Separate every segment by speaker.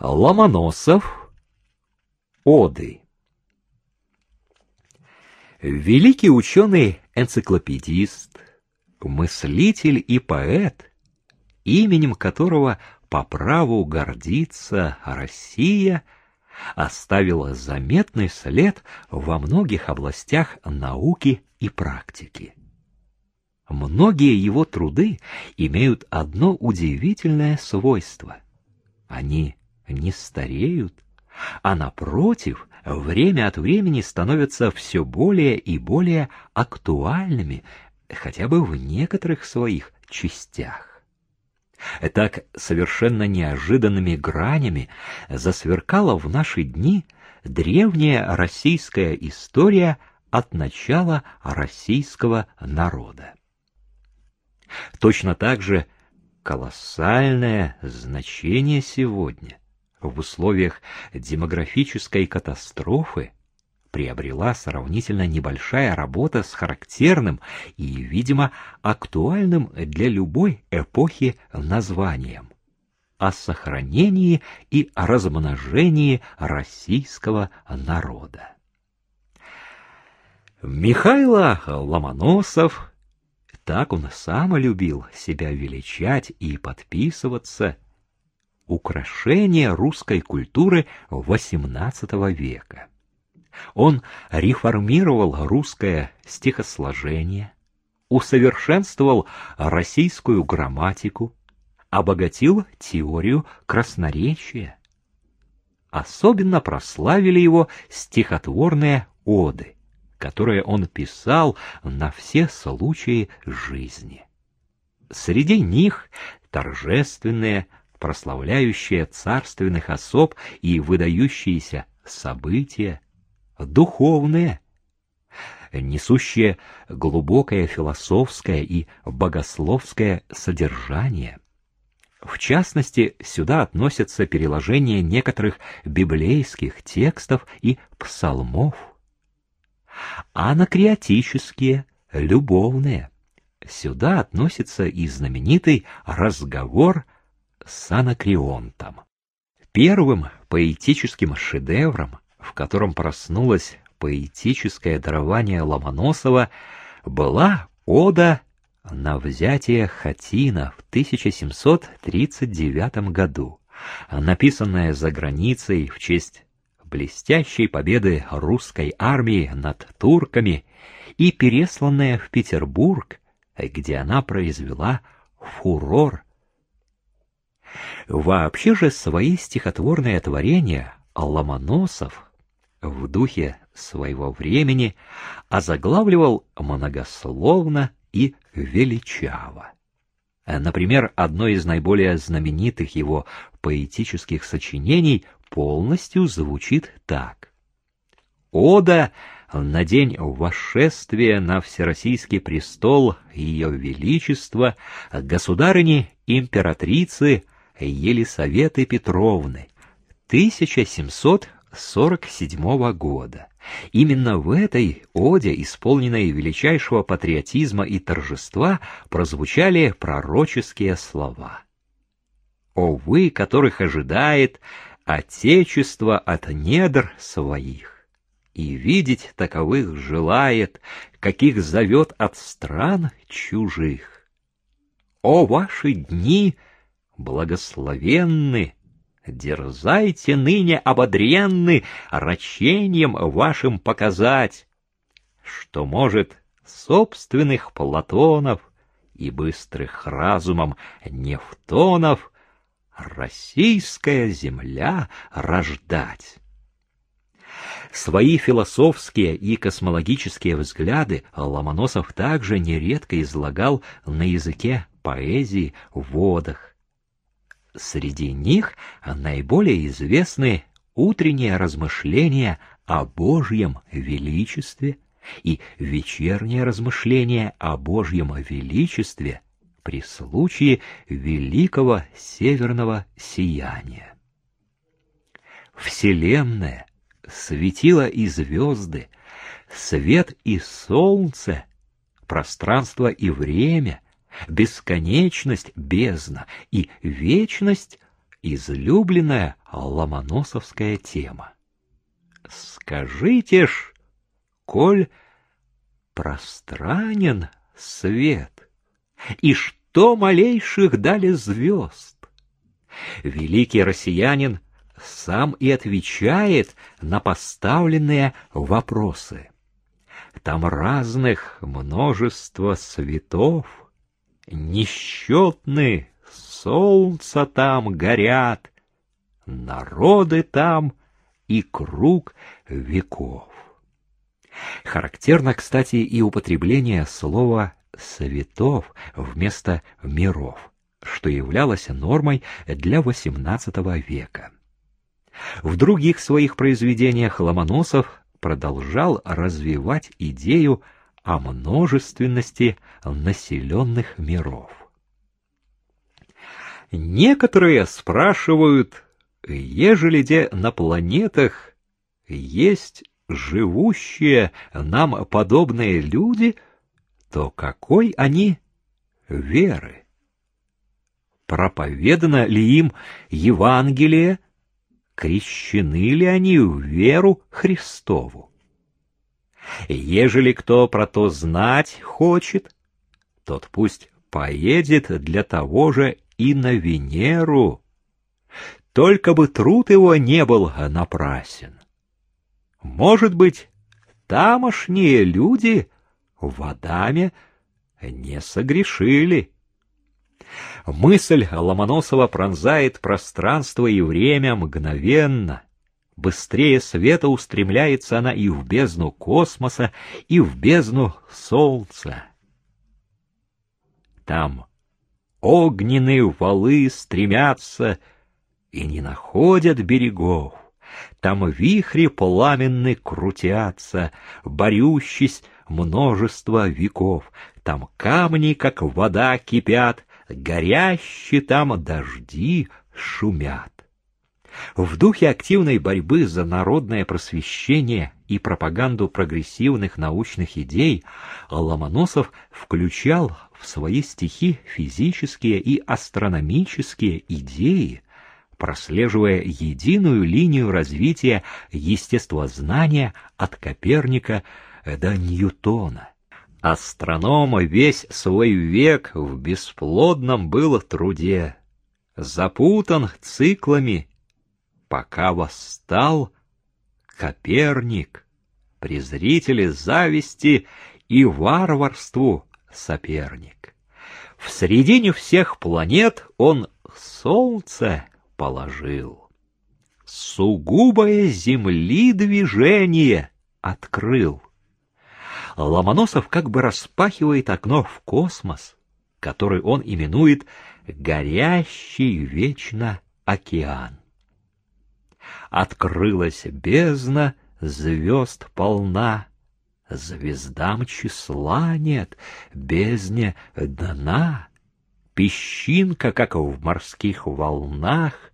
Speaker 1: Ломоносов. Оды. Великий ученый-энциклопедист, мыслитель и поэт, именем которого по праву гордится Россия, оставил заметный след во многих областях науки и практики. Многие его труды имеют одно удивительное свойство. Они не стареют, а напротив, время от времени становятся все более и более актуальными, хотя бы в некоторых своих частях. Так совершенно неожиданными гранями засверкала в наши дни древняя российская история от начала российского народа. Точно так же колоссальное значение сегодня в условиях демографической катастрофы приобрела сравнительно небольшая работа с характерным и, видимо, актуальным для любой эпохи названием о сохранении и размножении российского народа. Михайло Ломоносов, так он сам любил себя величать и подписываться, украшение русской культуры XVIII века. Он реформировал русское стихосложение, усовершенствовал российскую грамматику, обогатил теорию красноречия. Особенно прославили его стихотворные оды, которые он писал на все случаи жизни. Среди них торжественные, прославляющие царственных особ и выдающиеся события, духовные, несущие глубокое философское и богословское содержание. В частности, сюда относятся переложения некоторых библейских текстов и псалмов. Анакреатические, любовные. Сюда относится и знаменитый разговор с Анакреонтом. Первым поэтическим шедевром, в котором проснулось поэтическое дарование Ломоносова, была ода на взятие Хатина в 1739 году, написанная за границей в честь блестящей победы русской армии над турками и пересланная в Петербург, где она произвела фурор Вообще же свои стихотворные творения Ломоносов в духе своего времени озаглавливал многословно и величаво. Например, одно из наиболее знаменитых его поэтических сочинений полностью звучит так. «Ода на день восшествия на Всероссийский престол Ее Величества, государыни императрицы Елисаветы Петровны 1747 года. Именно в этой оде, исполненной величайшего патриотизма и торжества, прозвучали пророческие слова. «О вы, которых ожидает Отечество от недр своих, и видеть таковых желает, каких зовет от стран чужих! О ваши дни!» Благословенны, дерзайте ныне ободренны рачением вашим показать, что может собственных Платонов и быстрых разумом Нефтонов российская земля рождать. Свои философские и космологические взгляды Ломоносов также нередко излагал на языке поэзии в водах. Среди них наиболее известны утренние размышления о Божьем величестве и вечерние размышления о Божьем величестве при случае великого северного сияния. Вселенная, светила и звезды, свет и солнце, пространство и время, бесконечность — бездна, и вечность излюбленная ломоносовская тема. Скажите ж, коль пространен свет, и что малейших дали звезд? Великий россиянин сам и отвечает на поставленные вопросы. Там разных множество светов, несчетны солнца там горят, народы там и круг веков. Характерно, кстати, и употребление слова «светов» вместо «миров», что являлось нормой для XVIII века. В других своих произведениях Ломоносов продолжал развивать идею о множественности населенных миров. Некоторые спрашивают, ежели где на планетах есть живущие нам подобные люди, то какой они веры? Проповедано ли им Евангелие крещены ли они в веру Христову. Ежели кто про то знать хочет, тот пусть поедет для того же и на Венеру. Только бы труд его не был напрасен. Может быть, тамошние люди в Адаме не согрешили. Мысль Ломоносова пронзает пространство и время мгновенно. Быстрее света устремляется она и в бездну космоса, и в бездну солнца. Там огненные валы стремятся и не находят берегов. Там вихри пламенны крутятся, борющись множество веков. Там камни, как вода, кипят, горящие там дожди шумят. В духе активной борьбы за народное просвещение и пропаганду прогрессивных научных идей Ломоносов включал в свои стихи физические и астрономические идеи, прослеживая единую линию развития естествознания от Коперника до Ньютона. Астроном весь свой век в бесплодном был труде, запутан циклами, пока восстал Коперник, презрители зависти и варварству соперник. В середине всех планет он солнце положил. Сугубое земли движение открыл. Ломоносов как бы распахивает окно в космос, который он именует «горящий вечно океан». Открылась бездна, звезд полна, Звездам числа нет, бездне дна. Песчинка, как в морских волнах,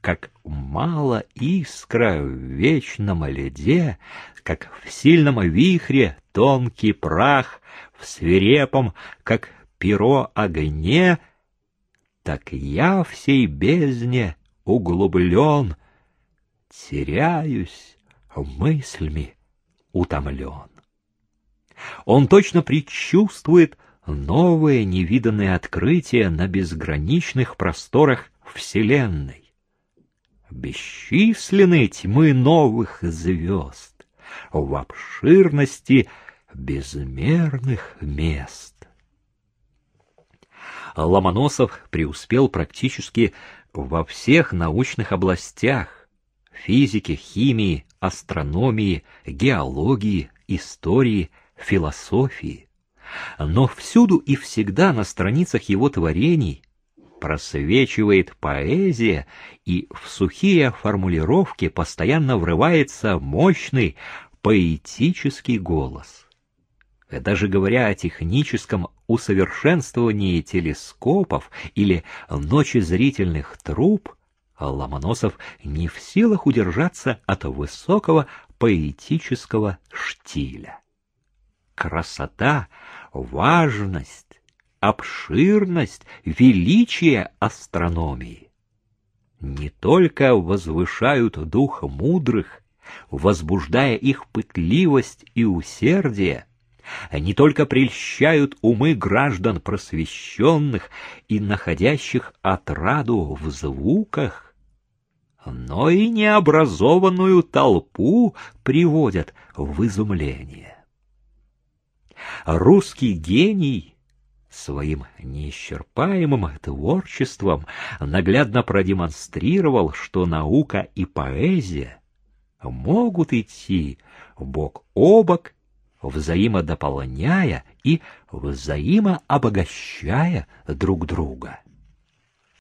Speaker 1: как мало искра в вечном леде, как в сильном вихре тонкий прах, в свирепом, как перо огне, так я всей бездне углублен, теряюсь мыслями утомлен. Он точно предчувствует новое невиданное открытие на безграничных просторах Вселенной бесчисленны тьмы новых звезд в обширности безмерных мест. Ломоносов преуспел практически во всех научных областях — физике, химии, астрономии, геологии, истории, философии. Но всюду и всегда на страницах его творений просвечивает поэзия, и в сухие формулировки постоянно врывается мощный поэтический голос. Даже говоря о техническом усовершенствовании телескопов или ночи зрительных труб, Ломоносов не в силах удержаться от высокого поэтического штиля. Красота, важность, обширность, величие астрономии. не только возвышают дух мудрых, возбуждая их пытливость и усердие, не только прельщают умы граждан просвещенных и находящих отраду в звуках, но и необразованную толпу приводят в изумление. Русский гений своим неисчерпаемым творчеством наглядно продемонстрировал, что наука и поэзия могут идти бок о бок, взаимодополняя и взаимообогащая друг друга.